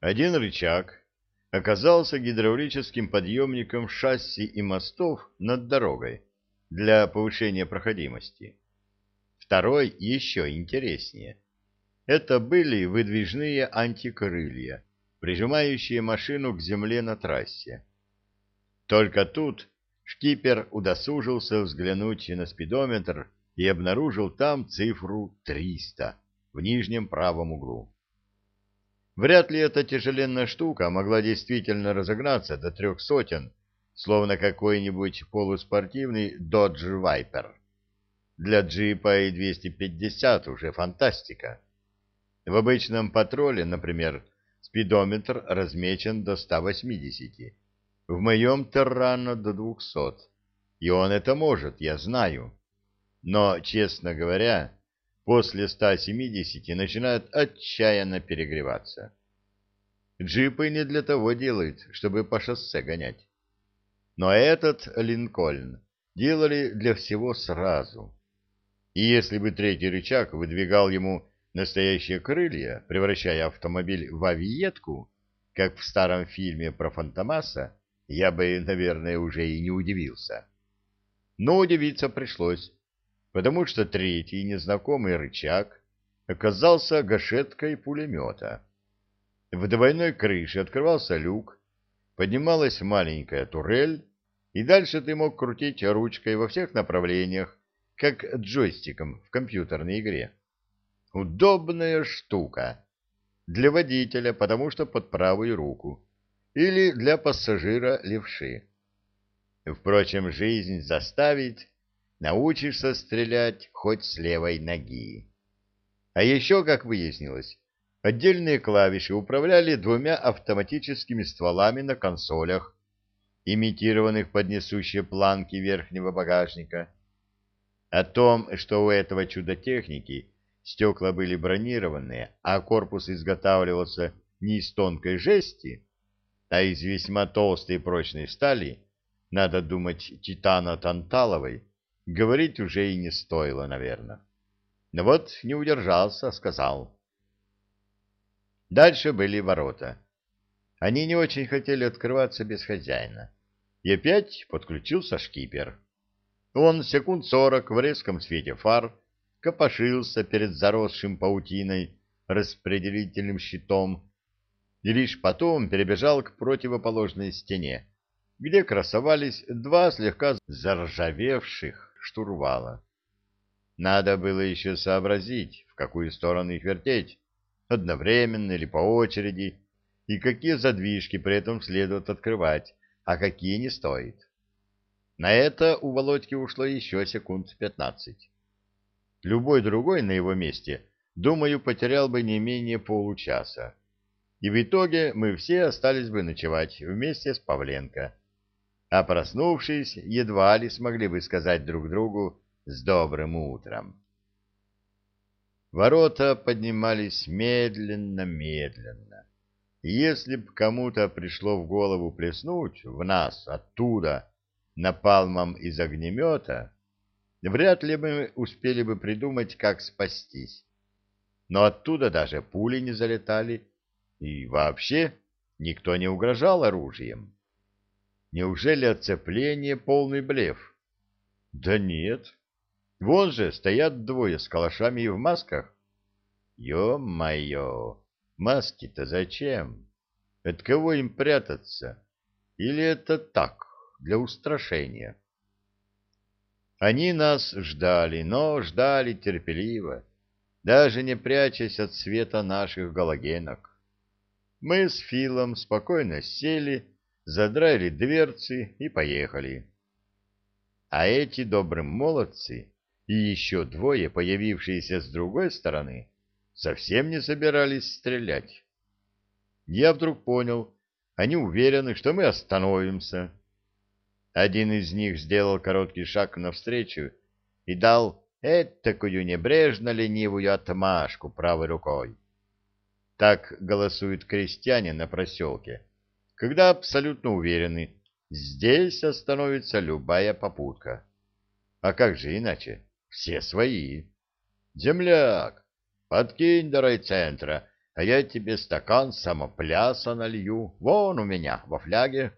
Один рычаг оказался гидравлическим подъемником шасси и мостов над дорогой для повышения проходимости. Второй еще интереснее. Это были выдвижные антикрылья, прижимающие машину к земле на трассе. Только тут шкипер удосужился взглянуть на спидометр и обнаружил там цифру 300 в нижнем правом углу. Вряд ли эта тяжеленная штука могла действительно разогнаться до трех сотен, словно какой-нибудь полуспортивный Dodge Viper. Для джипа и 250 уже фантастика. В обычном патруле, например, спидометр размечен до 180, в моем Террано до 200, и он это может, я знаю. Но, честно говоря, после 170 начинают отчаянно перегреваться. Джипы не для того делают, чтобы по шоссе гонять. Но этот Линкольн делали для всего сразу. И если бы третий рычаг выдвигал ему настоящие крылья, превращая автомобиль в авиетку, как в старом фильме про Фантомаса, я бы, наверное, уже и не удивился. Но удивиться пришлось, потому что третий незнакомый рычаг оказался гашеткой пулемета. В двойной крыше открывался люк, поднималась маленькая турель, и дальше ты мог крутить ручкой во всех направлениях, как джойстиком в компьютерной игре. Удобная штука. Для водителя, потому что под правую руку. Или для пассажира левши. Впрочем, жизнь заставит, научишься стрелять хоть с левой ноги. А еще, как выяснилось, отдельные клавиши управляли двумя автоматическими стволами на консолях, имитированных под несущие планки верхнего багажника. О том, что у этого чуда техники стекла были бронированные, а корпус изготавливался не из тонкой жести, а из весьма толстой и прочной стали, надо думать, титано-танталовой, говорить уже и не стоило, наверное. Но вот не удержался, сказал. Дальше были ворота. Они не очень хотели открываться без хозяина. И опять подключился шкипер. Он секунд сорок в резком свете фар копошился перед заросшим паутиной распределительным щитом и лишь потом перебежал к противоположной стене, где красовались два слегка заржавевших штурвала. Надо было еще сообразить, в какую сторону их вертеть, одновременно или по очереди, и какие задвижки при этом следует открывать, а какие не стоит. На это у Володьки ушло еще секунд пятнадцать. Любой другой на его месте, думаю, потерял бы не менее получаса. И в итоге мы все остались бы ночевать вместе с Павленко. А проснувшись, едва ли смогли бы сказать друг другу «с добрым утром». Ворота поднимались медленно-медленно. Если б кому-то пришло в голову плеснуть в нас оттуда напалмом из огнемета, вряд ли мы успели бы придумать, как спастись. Но оттуда даже пули не залетали, и вообще никто не угрожал оружием. Неужели оцепление полный блеф? Да нет. Вон же стоят двое с калашами и в масках. Ё-моё, маски-то зачем? От кого им прятаться? Или это так, для устрашения? Они нас ждали, но ждали терпеливо, даже не прячась от света наших галогенок. Мы с Филом спокойно сели, задрали дверцы и поехали. А эти добрые молодцы и еще двое, появившиеся с другой стороны, совсем не собирались стрелять. Я вдруг понял, они уверены, что мы остановимся, один из них сделал короткий шаг навстречу и дал этакую небрежно-ленивую отмашку правой рукой. Так голосуют крестьяне на проселке, когда абсолютно уверены, здесь остановится любая попутка. А как же иначе? Все свои. Земляк, подкинь до райцентра, а я тебе стакан самопляса налью, вон у меня, во фляге.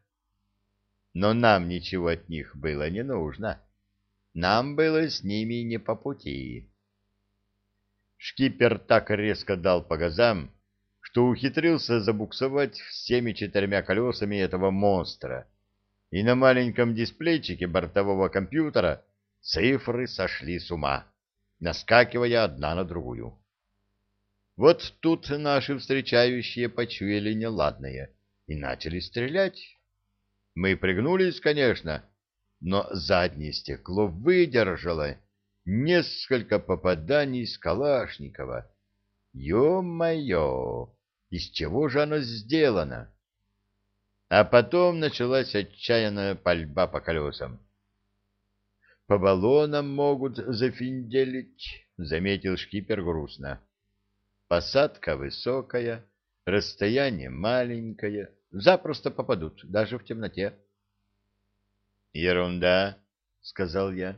Но нам ничего от них было не нужно. Нам было с ними не по пути. Шкипер так резко дал по газам, что ухитрился забуксовать всеми четырьмя колесами этого монстра, и на маленьком дисплейчике бортового компьютера цифры сошли с ума, наскакивая одна на другую. Вот тут наши встречающие почуяли неладное и начали стрелять. Мы пригнулись, конечно, но заднее стекло выдержало несколько попаданий с Калашникова. Ё-моё! Из чего же оно сделано? А потом началась отчаянная пальба по колесам. «По баллонам могут зафинделить», — заметил шкипер грустно. «Посадка высокая, расстояние маленькое, запросто попадут, даже в темноте». «Ерунда», — сказал я.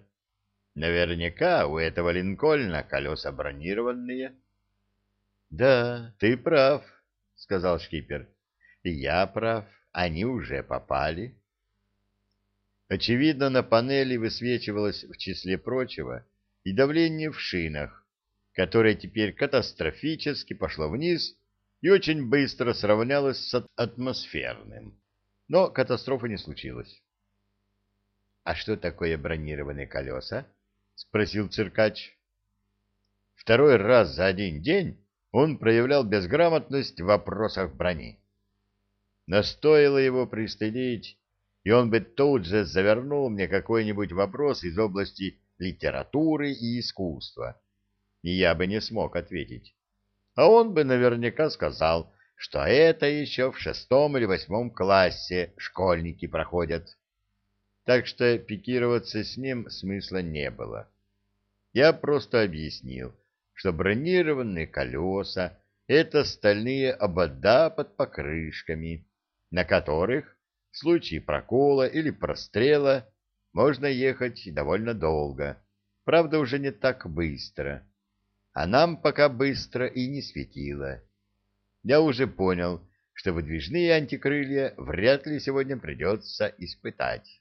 «Наверняка у этого Линкольна колеса бронированные». «Да, ты прав», — сказал шкипер. — Я прав, они уже попали. Очевидно, на панели высвечивалось в числе прочего и давление в шинах, которое теперь катастрофически пошло вниз и очень быстро сравнялось с атмосферным. Но катастрофы не случилось. — А что такое бронированные колеса? — спросил циркач. Второй раз за один день он проявлял безграмотность в вопросах брони. Настоило его пристыдить, и он бы тут же завернул мне какой-нибудь вопрос из области литературы и искусства, и я бы не смог ответить. А он бы наверняка сказал, что это еще в шестом или восьмом классе школьники проходят. Так что пикироваться с ним смысла не было. Я просто объяснил, что бронированные колеса — это стальные обода под покрышками, на которых в случае прокола или прострела можно ехать довольно долго, правда, уже не так быстро. А нам пока быстро и не светило. Я уже понял, что выдвижные антикрылья вряд ли сегодня придется испытать.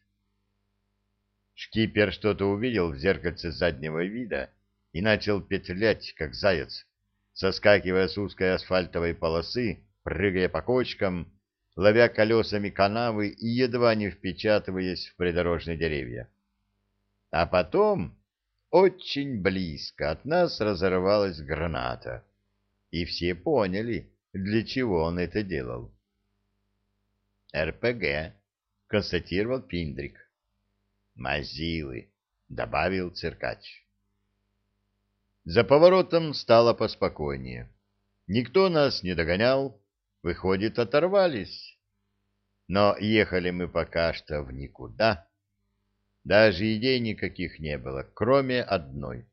Шкипер что-то увидел в зеркальце заднего вида и начал петлять, как заяц, соскакивая с узкой асфальтовой полосы, прыгая по кочкам, ловя колесами канавы и едва не впечатываясь в придорожные деревья. А потом очень близко от нас разорвалась граната, и все поняли, для чего он это делал. «РПГ», — констатировал Пиндрик. «Мазилы», — добавил циркач. За поворотом стало поспокойнее. Никто нас не догонял, выходит, оторвались. Но ехали мы пока что в никуда. Даже идей никаких не было, кроме одной.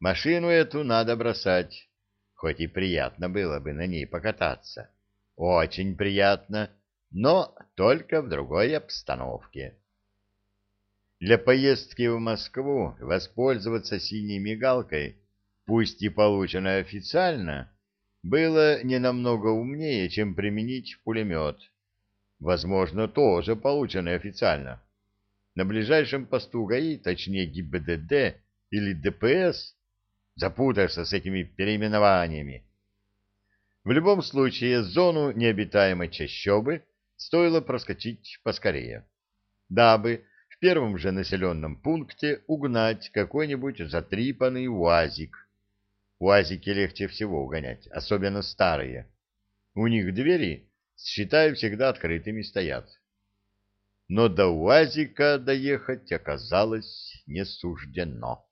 Машину эту надо бросать, хоть и приятно было бы на ней покататься. Очень приятно, но только в другой обстановке. Для поездки в Москву воспользоваться синей мигалкой пусть и полученное официально, было не намного умнее, чем применить пулемет, возможно, тоже полученный официально. На ближайшем посту ГАИ, точнее ГИБДД или ДПС, запутаешься с этими переименованиями. В любом случае, зону необитаемой чащобы стоило проскочить поскорее, дабы в первом же населенном пункте угнать какой-нибудь затрипанный УАЗик УАЗики легче всего угонять, особенно старые. У них двери, считай, всегда открытыми стоят. Но до УАЗика доехать оказалось не суждено.